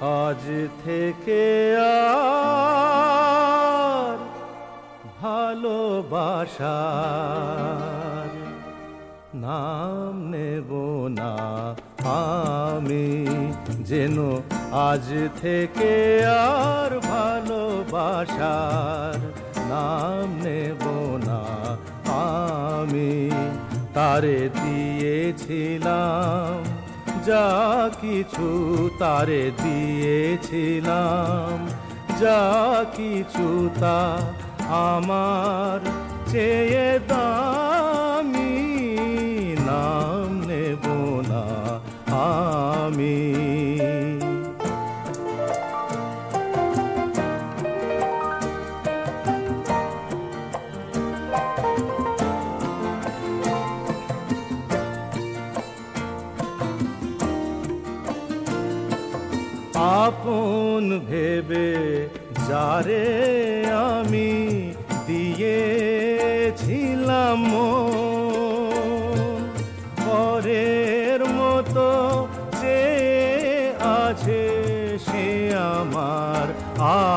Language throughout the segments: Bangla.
আজ থেকে আর ভালোবাসার নাম নেব না। আমি যেন আজ থেকে আর ভালোবাসার নাম নেব না। আমি তারে দিয়েছিলাম যা কিছু তারে দিয়েছিলাম যা কিছু তা আমার চেয়ে দামি। আপন ভেবে যারে আমি দিয়েছিলাম পরের মতো যে আছে সে আমার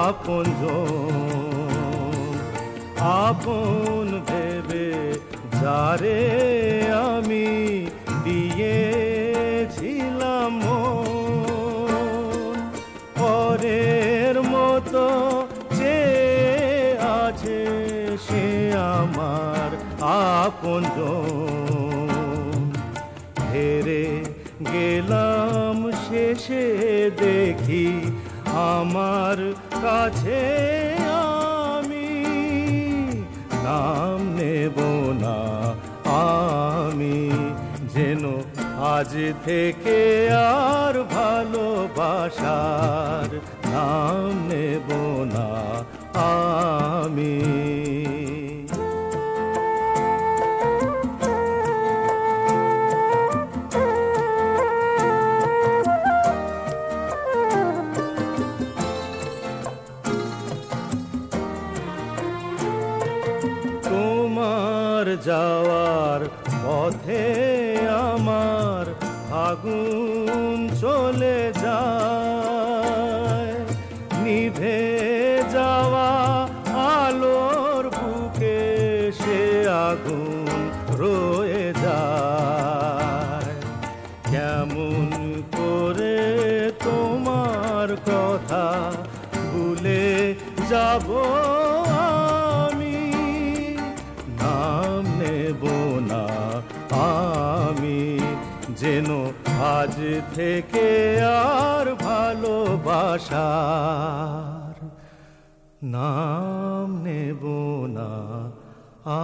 আপন আপন ভেবে যারে সে আমার আপন হেরে গেলাম শেষে দেখি আমার কাছে আমি নাম নেব না আমি যেন আজ থেকে আর ভালোবাসার নাম নেব না আমি। যাওয়ার পথে আমার আগুন চলে যায়। নিভে যাওয়া আলোর বুকে সে আগুন রয়ে যায়। কেমন করে তোমার কথা ভুলে যাব আমি যেন আজ থেকে আর ভালোবাসার নাম নেব না। আ